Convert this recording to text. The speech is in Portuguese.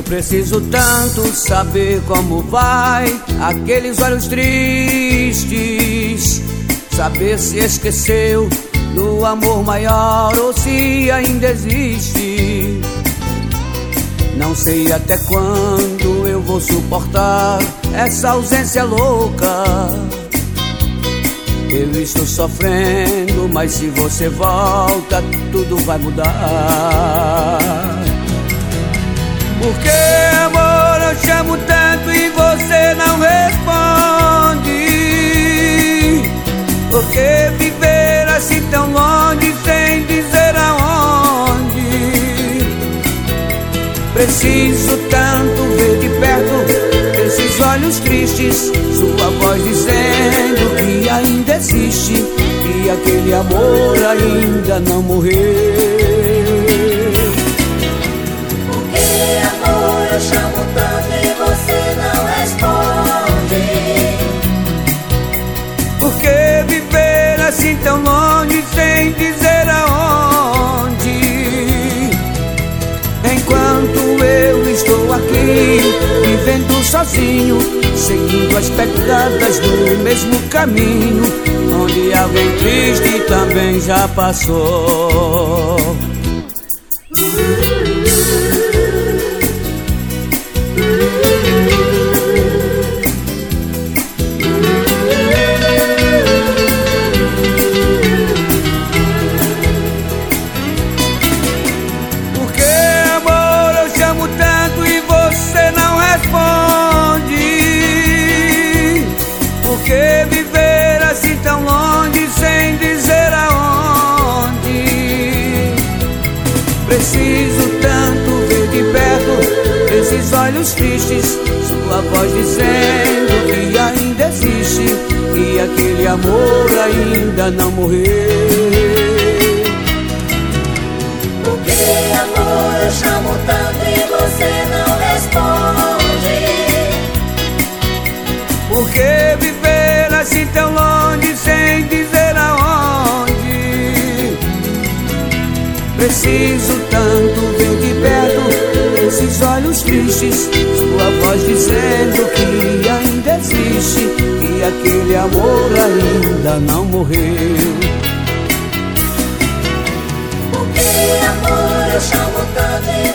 Eu preciso tanto saber como vai aqueles olhos tristes. Saber se esqueceu do amor maior ou se ainda existe. Não sei até quando eu vou suportar essa ausência louca. Eu estou sofrendo, mas se você volta, tudo vai mudar. Preciso tanto ver de perto esses olhos tristes, sua voz dizendo que ainda existe e aquele amor ainda não morreu. Vivendo sozinho, seguindo as pegadas do mesmo caminho, onde alguém triste também já passou. Preciso tanto ver de perto esses olhos tristes, sua voz dizendo que ainda existe e aquele amor ainda não morreu. Porque amor eu chamo tanto e você não responde. Porque viver assim tão longe sem dizer aonde? Preciso tanto ver de perto esses olhos tristes, sua voz dizendo que ainda existe e aquele amor ainda não morreu. Porque amor eu chamo tanto